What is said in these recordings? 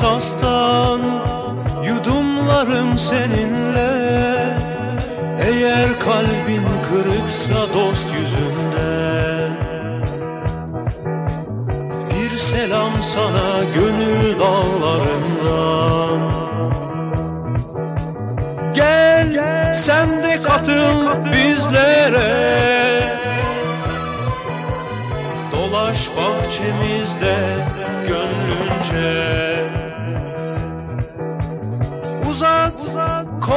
Tastan Yudumlarım seninle. Eğer kalbin kırıksa dost yüzünden Bir selam sana gönül dağlarından. Gel sen de katıl bizlere. Dolaş bahçemizde gönlünce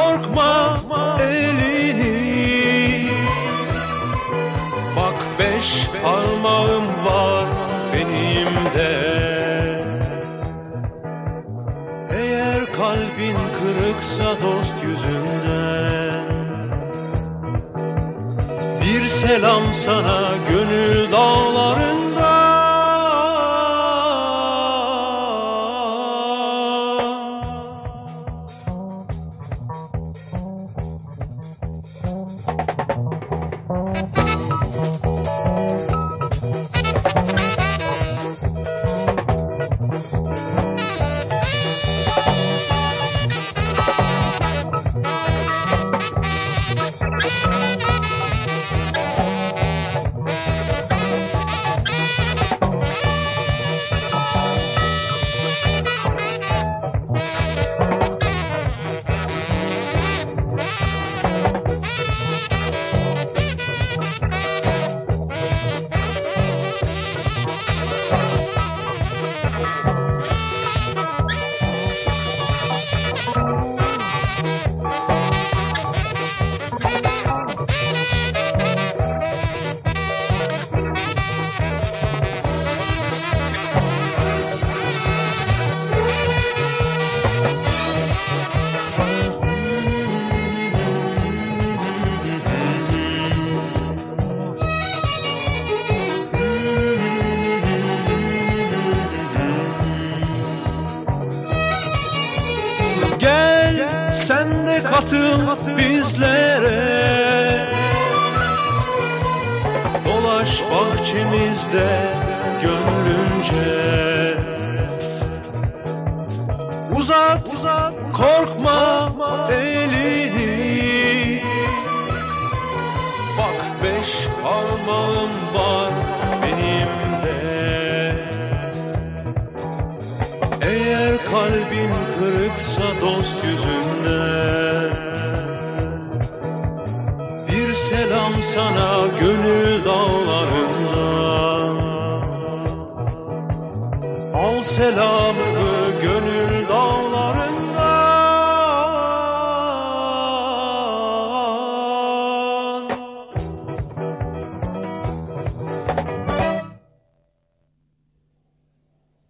korkma elini. Bak beş parmağım var benim de. Eğer kalbin kırıksa dost yüzünden Bir selam sana gönül dağlarında katıl bizlere. Dolaş bahçemizde gönlünce. Uzat, korkma elini. Bak beş parmağım var benim de eğer kalbin kırıksa dost yüzünden sana gönül dağlarından Al selamımı gönül dağlarından